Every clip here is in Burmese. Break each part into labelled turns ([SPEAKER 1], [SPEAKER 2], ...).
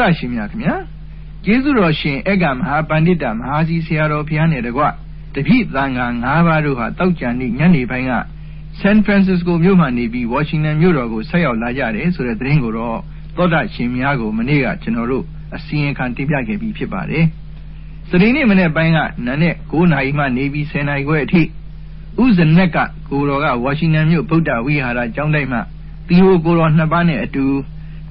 [SPEAKER 1] သောရရှင်များခင်ဗျာကျေးဇူးတော်ရှင်အေကမဟာပန္တိတမဟာစီဆရာတော်ဘုရားနဲ့တကွတပိသံဃာ၅ပါးတို့ဟာတောက်ကြံနေ့ညနေပိုင်းကဆန်ဖရန်စစ္စကိုမြို့မှနေပြီးဝါရှင်တန်မြို့တော်ကိုဆက်ရောက်လာကြတယ်ဆိုတဲ့သတင်းကိုတော့သောတာရှင်များကိုမနေ့ကကျွန်တော်တို့အစီရင်ခံတင်ပြခဲ့ပြီးဖြစ်ပါတယ်။စနေနေ့မနေ့ပိုင်းကနာနဲ့9နာရီမှနေပြီး10နာရီခွဲအထိဥဇနက်ကကိုတော်ကဝါရှင်တန်မြို့ဗုဒ္ဓဝိဟာရကျောင်းတိုက်မှသီဟိုကိုတော်နှစ်ပါးနဲ့အတူ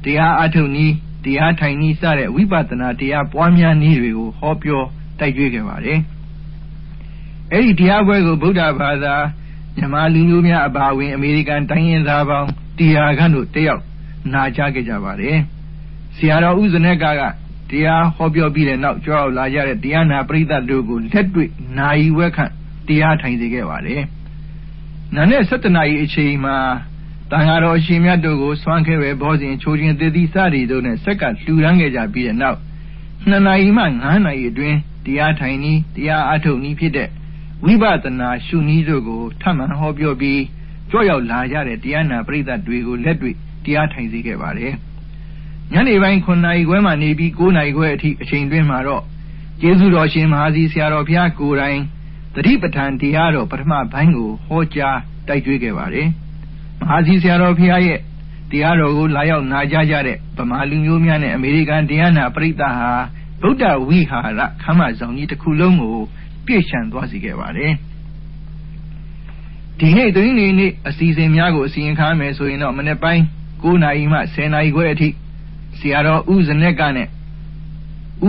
[SPEAKER 1] တရားအထုတ်နည်း တရားထိုင်နည်းစတဲ့ဝိပဿနာတရားပွားများနည်းတွေကိုဟောပြောတိုက်ကြွခဲ့ပါတယ်။အဲဒီတရားပွဲကိုဗုဒ္ဓဘာသာမြန်မာလူမျိုးများအပါအဝင် အမေရိကန်တိုင်းရင်းသားပေါင်းတရားခန့်တို့တက်ရောက်နာကြားခဲ့ကြပါတယ်။ဆရာတော်ဥဇနက်ကကတရားဟောပြောပြီးတဲ့နောက်ကြောက်လာကြတဲ့တရားနာပရိသတ်တို့ကိုလက်တွေ့နာယီဝက်ခန့်တရားထိုင်စေခဲ့ပါတယ်။နာနဲ့7နာရီအချိန်မှာ တန်ဃာတော်အရှင်မြတ်တို့ကိုစွမ်းခဲပဲဘောဇင်ချိုးခြင်းသေသည်စသည်တို့နဲ့ဆက်ကလှူဒန်းခဲ့ကြပြီးတဲ့နောက်2နာရီမှ9နာရီအတွင်းတရားထိုင်နည်းတရားအထုတ်နည်းဖြစ်တဲ့ဝိပဿနာရှုနည်းတို့ကိုထပ်မံဟောပြောပြီးကြော့ရောက်လာကြတဲ့တရားနာပရိသတ်တွေကိုလက်တွေ့တရားထိုင်စေခဲ့ပါတယ်။ညနေပိုင်း9နာရီခွဲမှနေပြီး9နာရီခွဲအထိအချိန်တွင်းမှာတော့ကျေးဇူးတော်ရှင်မဟာစီဆရာတော်ဘုရားကိုယ်တိုင်တတိပဋ္ဌာန်တရားတော်ပထမပိုင်းကိုဟောကြားတိုက်တွန်းခဲ့ပါတယ်။ မဟာစီဆရာတော်ဘုရားရဲ့တရားတော်ကိုလာရောက်နာကြားကြတဲ့ဗမာလူမျိုးများနဲ့အမေရိကန်တရားနာပရိသတ်ဟာဗုဒ္ဓဝိဟာရခမ်းမဆောင်ကြီးတစ်ခုလုံးကိုပြည့်ရှံသွားစေခဲ့ပါတယ်ဒီနေ့သတင်းနေနေ့အစီအစဉ်များကိုအစီရင်ခံမယ်ဆိုရင်တော့မနေ့ပိုင်း9နာရီမှ10နာရီခွဲအထိဆရာတော်ဥဇနက်ကနဲ့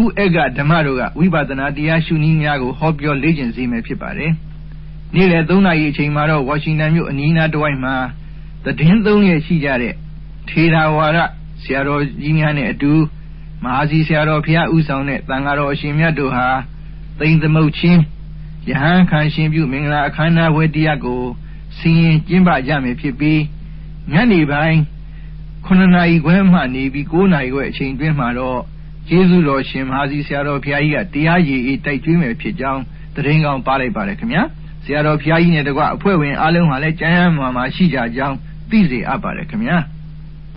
[SPEAKER 1] ဥအကဓမ္မတို့ကဝိပဿနာတရားရှုနည်းများကိုဟောပြောလေ့ကျင့်စေမယ်ဖြစ်ပါတယ်နေ့လယ်3နာရီအချိန်မှာတော့ဝါရှင်တန်မြို့အနီးနားတစ်ဝိုက်မှာ သတင်းသုံးရရှိကြတဲ့ထေရဝါဒဆရာတော်ကြီးများနဲ့အတူမဟာစီဆရာတော်ဘုရားဥဆောင်တဲ့တန်ဃာတော်အရှင်မြတ်တို့ဟာသိမ့်သမုတ်ချင်းယဟန်ခံရှင်ပြုမင်္ဂလာအခမ်းအနားဝဲတရားကိုဆင်ရင်ကျင်းပကြမယ်ဖြစ်ပြီးညနေပိုင်း9နာရီခွဲမှနေပြီး9နာရီခွဲအချိန်တွင်းမှာတော့ကျေးဇူးတော်ရှင်မဟာစီဆရာတော်ဘုရားကြီးကတရားရည်အေးတိုက်ကျွေးမယ်ဖြစ်ကြောင်းတရင်ကောင်းပါလိုက်ပါတယ်ခင်ဗျာဆရာတော်ဘုရားကြီးနဲ့တကွအဖွဲ့ဝင်အားလုံးဟာလည်းကျမ်းမ်းမာမာရှိကြကြောင်း သိစေအပ်ပါတယ်ခင်ဗျာ